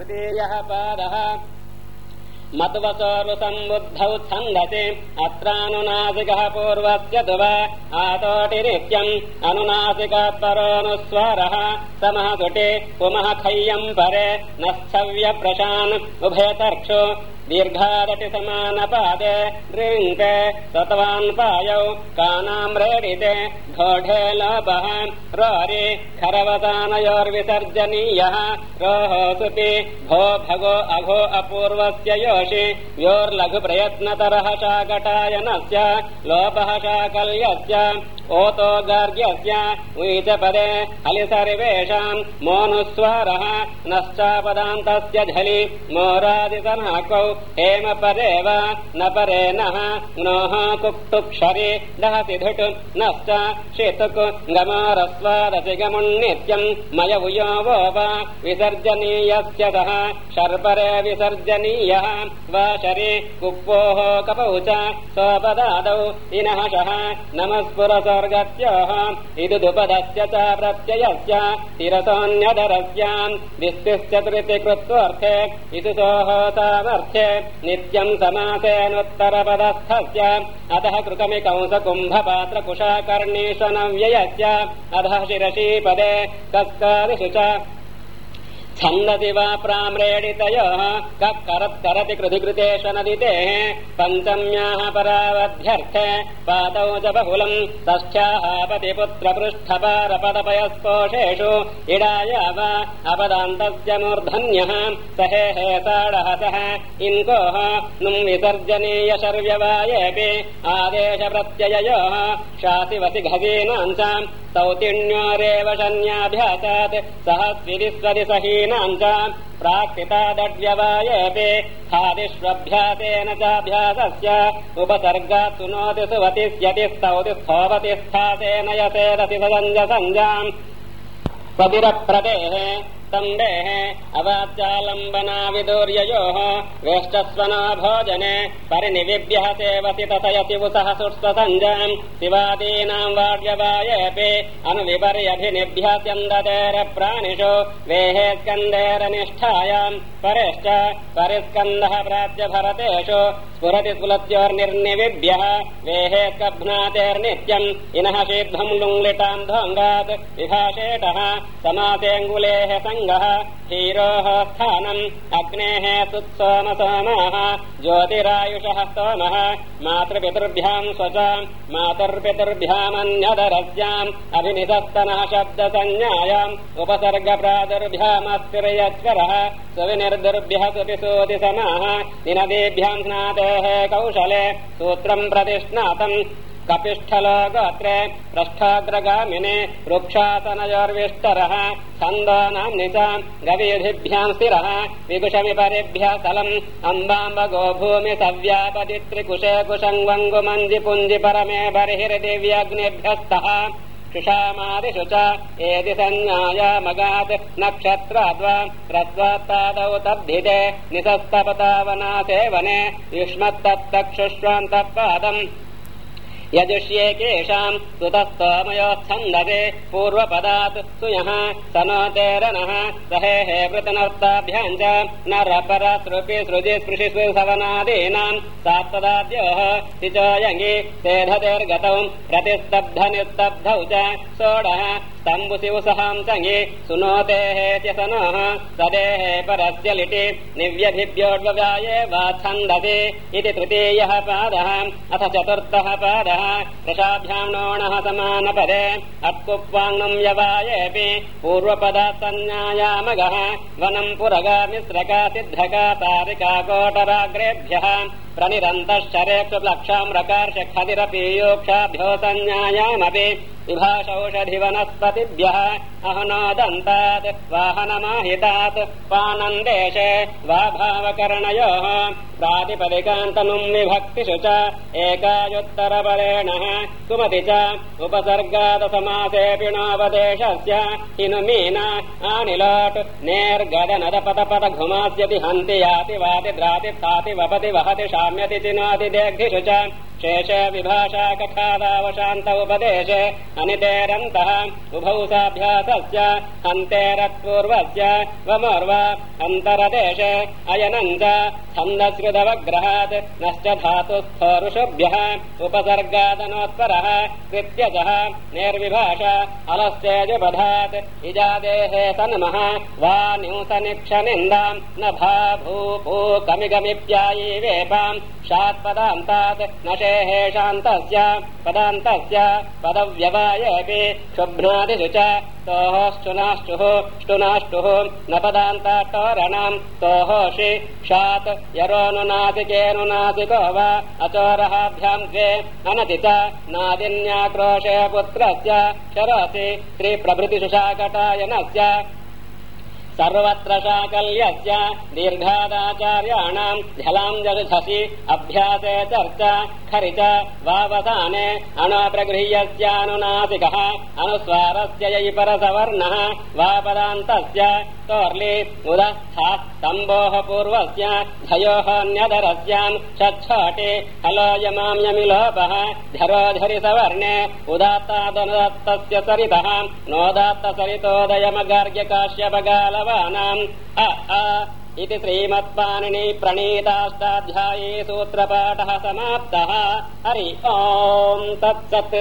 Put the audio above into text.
तृतीयः मत्वसोरुसम्बुद्धौ छन्दसि। अत्रानुनासिकः पूर्वस्य तु वा आतोटिनित्यम् अनुनासिकात्परोऽनुस्वारः समः सुटे पुमः खय्यम् परे। न स्थव्यप्रशान् उभयतर्क्षु दीर्घादति समानपादे ऋङ्के सत्वान् पायौ कानाम् रेडिते घोढे लोपः रोरि खरवदानयोर्विसर्जनीयः रोः सुपि भो भगो अघो अपूर्वस्य योषि योर्लघुप्रयत्नतरः शाकटायनस्य लोपः शाकल्यस्य ओतो गार्ग्यस्य उयितपदे हलि सर्वेषाम् मोनुस्वारः नश्चापदान्तस्य झलि मोरादितनाकौ हेमपरे वा न परे नः नोः कुक्तुक्षरि दहसि धुट् नश्च शितुक् गमारस्वारसिगमुन्नित्यम् मय उयो वो वा विसर्जनीयस्य शर्परे विसर्जनीयः वा शरि कुप्पोः कपौ च स्वपदादौ इनः शः नमस्पुरस्वर्गत्योः इदुपदस्य च प्रत्ययस्य तिरसोऽन्यधरस्याम् दिष्टिश्चतुरिति कृत्वोऽर्थे इति सोः सामर्थ्ये नित्यम् समासेनोत्तरपदस्थस्य अतः कृतमिकंसकुम्भपात्रकुशाकर्णीशनव्ययस्य अधः शिरसीपदे कस्कादिषु च छन्दसि वा प्राम्रेडितयोः कः करत्करति कृधिकृतेश नदितेः पञ्चम्याः परावध्यर्थे पादौ च बहुलम् तश्चाः पतिपुत्रपृष्ठपारपदपयस्पोषेषु इडाय वा अपदान्तस्य मूर्धन्यः। सहे हे साडहसः इन्कोः नुम् विसर्जनीय शर्व्यवायेऽपि आदेशप्रत्यययोः शासिवसि घसीनाम् च सौतिण्योरेव शन्याभ्यासात् सह स्विदिस्वदि प्राक्तितादड्यवायेऽपि स्थादिष्वभ्यासेन चाभ्यासस्य उपसर्गात् सुनोति सुवति स्यति स्तौति स्थोपति स्थासेन यसेदसि सञ्जसञ्जाम् स्वदिरप्रदेः स्तम्भेः अवाच्यालम्बना विदूर्ययोः वेष्टस्वना भोजने परिनिविभ्यः सेवसि तथयसि उसः सुष्वसञ्जाम् शिवादीनाम् वाड्यवायेऽपि अनुविपर्यभिनिभ्य स्यन्दतेरप्राणिषु वेहे स्कन्देरनिष्ठायाम् परेश्च परिस्कन्दः प्राप्यभरतेषु स्फुरति स्फुलत्योर्निर्निविभ्यः वेहे स्कभ्नातेर्नित्यम् इनः शीध्वम् लुङ्लिटाम् ध्वङ्गात् विभाषेटः समासेऽङ्गुलेः सङ्गः हीरोः स्थानम् अग्नेः सुत्सोमसोमाः ज्योतिरायुषः स्तोमः मातृपितृभ्याम् स्वचाम् मातर्पितृभ्यामन्यदरस्याम् अभिनिधस्तनः शब्दसंज्ञायाम् उपसर्गप्रादुर्भ्यामस्तिर्यच्वरः सुविनिर्दुर्भ्यः सुपिसूति समाः निनदीभ्याम् स्नातेः कौशले सूत्रम् प्रतिष्णातम् कपिष्ठलो गोत्रे पृष्ठाग्रगामिने वृक्षासनयोर्विष्टरः छन्दोनाम्नि च गवीधिभ्याम् स्थिरः विकुशमिपरिभ्यः स्थलम् अम्बाम्ब गोभूमि सव्यापदि त्रिकुशे कुशङ्गुमञ्जि पुञ्जि परमे बर्हिर्दिव्यग्निभ्यस्तः सुषामादिषु च एति सञ्ज्ञायामगात् नक्षत्राद्वा ह्रस्वात्पादौ तद्धिते निसस्तपतावनासेवने युष्मत्तत्तक्षुष्वान्तपादम् यजुष्येकेषाम् सुतस्तोमयोच्छन्दसे पूर्वपदात् सुयः सनोतेरनः। सहेः कृतनर्ताभ्याम् च नरपर सृपि सृजि स्पृशि सवनादीनाम् सात्तदाद्योः सिचोयङि सेधतेर्गतौ प्रतिस्तब्ध निस्तब्धौ च सोढः स्तम्बुशिवसहाम् सङि सुनोतेः च सनः सदेः परस्य लिटि निव्यधिभ्योड्वव्याये वा छन्दसि इति तृतीयः पादः अथ चतुर्थः पादः रसाभ्याम् नोणः समानपदे सन्न्यायामगः वनम् पुरगा मिश्रका सिद्धका तारिका कोटराग्रेभ्यः प्रनिरन्तश्चरेक्षुलक्षाम् रकार्ष खदिरपीयोक्षाभ्यो सन्न्यायामपि विभाषौषधिवनस्पतिभ्यः अहनोदन्तात् वाहनमाहितात् पानन्देशे वा भावकरणयोः प्रातिपदिकान्तनुम् विभक्तिषु च च उपसर्गादसमासेऽपि नोपदेशस्य हिनुमीना आनिलोट् नेर्गदनदपदपद घुमास्यति हन्ति याति वाति द्राति स्थाति वपति वहति साम्यति चिनोतिदेग्धिषु च शेष विभाषा कथादावशान्त उपदेशे अनितेरन्तः। उभौ साभ्यासस्य हन्तेरत्पूर्वस्य वमोर्व अन्तरदेशे च छन्दस्कृतवग्रहात् नश्च धातुस्थोरुषुभ्यः उपसर्गादनोत्तरः कृत्यजः निर्विभाष इजादेहे तन्मः वा न्यूतनिक्षनिन्दाम् न भा भू भू कमिगमिप्यायी वेपाम् शात्पदान्तात् न पदान्तस्य पदव्यवायेऽपि शुभ्नादिषु च तोः ष्टुनाष्टुः ष्टुनाष्टुः न पदान्ताट्टोरणाम् तोहोषि शात् यरोनुनासिकेऽनुनासिको वा अचोरहाभ्याम् द्वे अनति च नादिन्याक्रोशे पुत्रस्य शरोसि श्रीप्रभृतिषु शाकटायनस्य सर्वत्र शाकल्यस्य दीर्घादाचार्याणाम् अभ्यासे चर्चा खरि च वावसाने अणप्रगृह्यस्यानुनासिकः अनुस्वारस्य यै परसवर्णः वापदान्तस्य तोर्लि उदस्था स्तम्भोः पूर्वस्य धयोः षट्छटे हलोयमाम्यमिलोपः धरोधरि सवर्णे उदात्तादनुदत्तस्य सरितः नोदात्तसरितोदयमगार्ग्यकाश्यपगालवानाम् अ अ इति श्रीमत्पाणिनि प्रणीताष्टाध्यायी सूत्रपाठः समाप्तः। हरि ओम् तत्सत्